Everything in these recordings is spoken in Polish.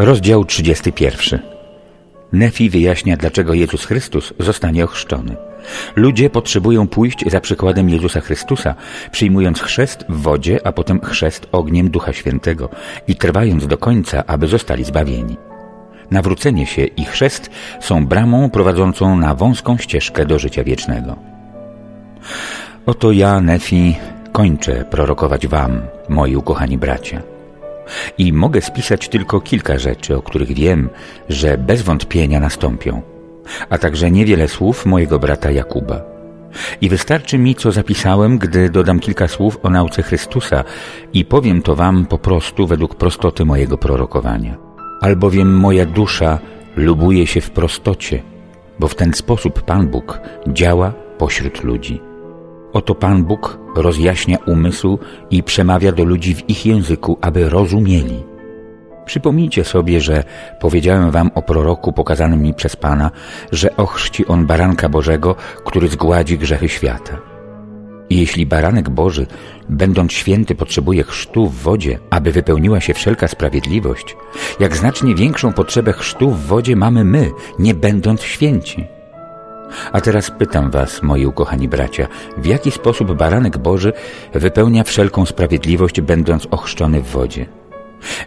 Rozdział 31. Nefi wyjaśnia, dlaczego Jezus Chrystus zostanie ochrzczony. Ludzie potrzebują pójść za przykładem Jezusa Chrystusa, przyjmując chrzest w wodzie, a potem chrzest ogniem Ducha Świętego i trwając do końca, aby zostali zbawieni. Nawrócenie się i chrzest są bramą prowadzącą na wąską ścieżkę do życia wiecznego. Oto ja, Nefi, kończę prorokować wam, moi ukochani bracia. I mogę spisać tylko kilka rzeczy, o których wiem, że bez wątpienia nastąpią, a także niewiele słów mojego brata Jakuba. I wystarczy mi, co zapisałem, gdy dodam kilka słów o nauce Chrystusa i powiem to wam po prostu według prostoty mojego prorokowania. Albowiem moja dusza lubuje się w prostocie, bo w ten sposób Pan Bóg działa pośród ludzi. Oto Pan Bóg rozjaśnia umysł i przemawia do ludzi w ich języku, aby rozumieli. Przypomnijcie sobie, że powiedziałem wam o proroku pokazanym mi przez Pana, że ochrzci on baranka Bożego, który zgładzi grzechy świata. I jeśli baranek Boży, będąc święty, potrzebuje chrztu w wodzie, aby wypełniła się wszelka sprawiedliwość, jak znacznie większą potrzebę chrztu w wodzie mamy my, nie będąc święci. A teraz pytam was, moi ukochani bracia, w jaki sposób baranek Boży wypełnia wszelką sprawiedliwość, będąc ochrzczony w wodzie?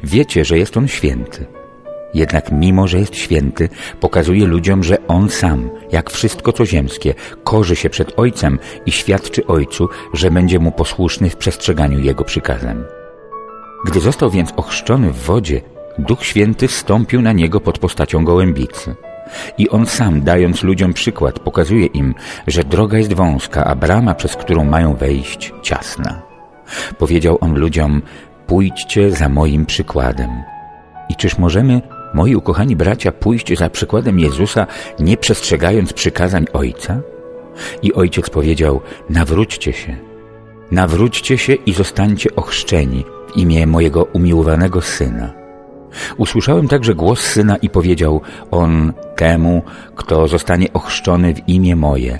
Wiecie, że jest on święty. Jednak mimo, że jest święty, pokazuje ludziom, że on sam, jak wszystko co ziemskie, korzy się przed Ojcem i świadczy Ojcu, że będzie mu posłuszny w przestrzeganiu Jego przykazań. Gdy został więc ochrzczony w wodzie, Duch Święty wstąpił na niego pod postacią gołębicy. I on sam, dając ludziom przykład, pokazuje im, że droga jest wąska, a brama, przez którą mają wejść, ciasna. Powiedział on ludziom, pójdźcie za moim przykładem. I czyż możemy, moi ukochani bracia, pójść za przykładem Jezusa, nie przestrzegając przykazań Ojca? I Ojciec powiedział, nawróćcie się. Nawróćcie się i zostańcie ochrzczeni w imię mojego umiłowanego Syna Usłyszałem także głos Syna i powiedział On temu, kto zostanie ochrzczony w imię moje.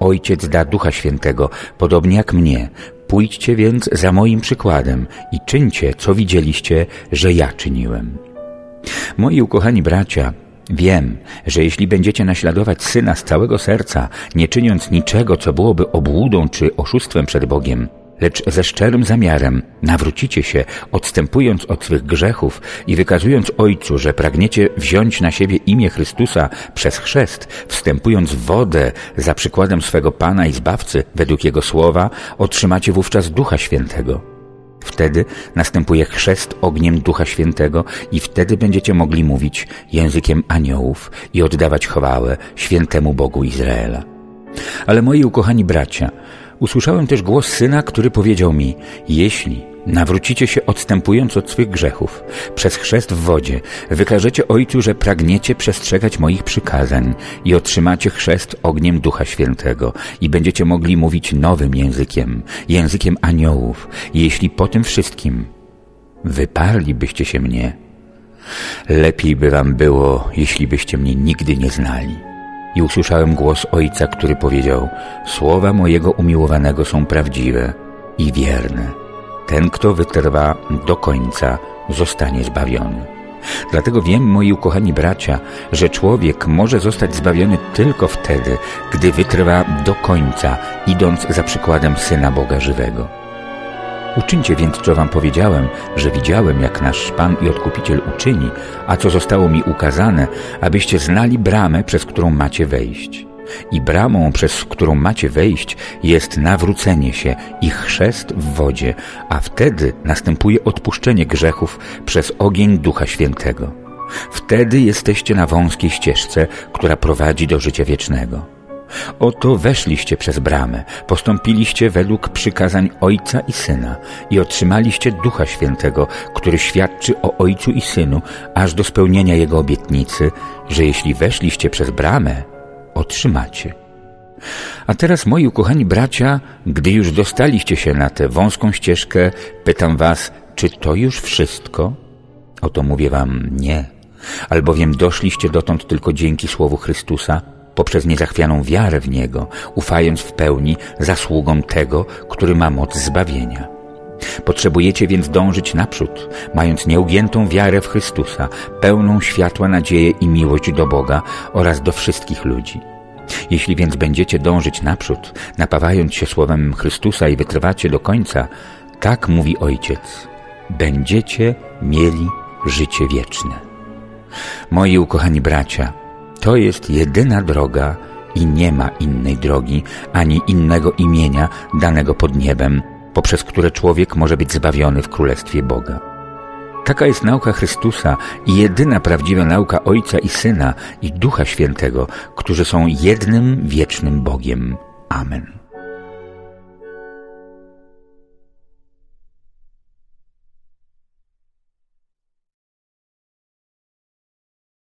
Ojciec da Ducha Świętego, podobnie jak mnie. Pójdźcie więc za moim przykładem i czyńcie, co widzieliście, że ja czyniłem. Moi ukochani bracia, Wiem, że jeśli będziecie naśladować Syna z całego serca, nie czyniąc niczego, co byłoby obłudą czy oszustwem przed Bogiem, lecz ze szczerym zamiarem nawrócicie się, odstępując od swych grzechów i wykazując Ojcu, że pragniecie wziąć na siebie imię Chrystusa przez chrzest, wstępując w wodę za przykładem swego Pana i Zbawcy według Jego słowa, otrzymacie wówczas Ducha Świętego. Wtedy następuje chrzest ogniem Ducha Świętego i wtedy będziecie mogli mówić językiem aniołów i oddawać chwałę świętemu Bogu Izraela. Ale moi ukochani bracia, Usłyszałem też głos Syna, który powiedział mi, jeśli nawrócicie się odstępując od swych grzechów, przez chrzest w wodzie, wykażecie Ojcu, że pragniecie przestrzegać moich przykazań i otrzymacie chrzest ogniem Ducha Świętego i będziecie mogli mówić nowym językiem, językiem aniołów, jeśli po tym wszystkim wyparlibyście się mnie, lepiej by wam było, jeśli byście mnie nigdy nie znali i usłyszałem głos Ojca, który powiedział Słowa mojego umiłowanego są prawdziwe i wierne. Ten, kto wytrwa do końca, zostanie zbawiony. Dlatego wiem, moi ukochani bracia, że człowiek może zostać zbawiony tylko wtedy, gdy wytrwa do końca, idąc za przykładem Syna Boga Żywego. Uczyńcie więc, co wam powiedziałem, że widziałem, jak nasz Pan i Odkupiciel uczyni, a co zostało mi ukazane, abyście znali bramę, przez którą macie wejść. I bramą, przez którą macie wejść, jest nawrócenie się i chrzest w wodzie, a wtedy następuje odpuszczenie grzechów przez ogień Ducha Świętego. Wtedy jesteście na wąskiej ścieżce, która prowadzi do życia wiecznego. Oto weszliście przez bramę, postąpiliście według przykazań Ojca i Syna i otrzymaliście Ducha Świętego, który świadczy o Ojcu i Synu, aż do spełnienia Jego obietnicy, że jeśli weszliście przez bramę, otrzymacie. A teraz, moi ukochani bracia, gdy już dostaliście się na tę wąską ścieżkę, pytam was, czy to już wszystko? Oto mówię wam nie, albowiem doszliście dotąd tylko dzięki Słowu Chrystusa, poprzez niezachwianą wiarę w Niego, ufając w pełni zasługom tego, który ma moc zbawienia. Potrzebujecie więc dążyć naprzód, mając nieugiętą wiarę w Chrystusa, pełną światła nadzieję i miłość do Boga oraz do wszystkich ludzi. Jeśli więc będziecie dążyć naprzód, napawając się słowem Chrystusa i wytrwacie do końca, tak mówi Ojciec, będziecie mieli życie wieczne. Moi ukochani bracia, to jest jedyna droga i nie ma innej drogi, ani innego imienia danego pod niebem, poprzez które człowiek może być zbawiony w Królestwie Boga. Taka jest nauka Chrystusa i jedyna prawdziwa nauka Ojca i Syna i Ducha Świętego, którzy są jednym wiecznym Bogiem. Amen.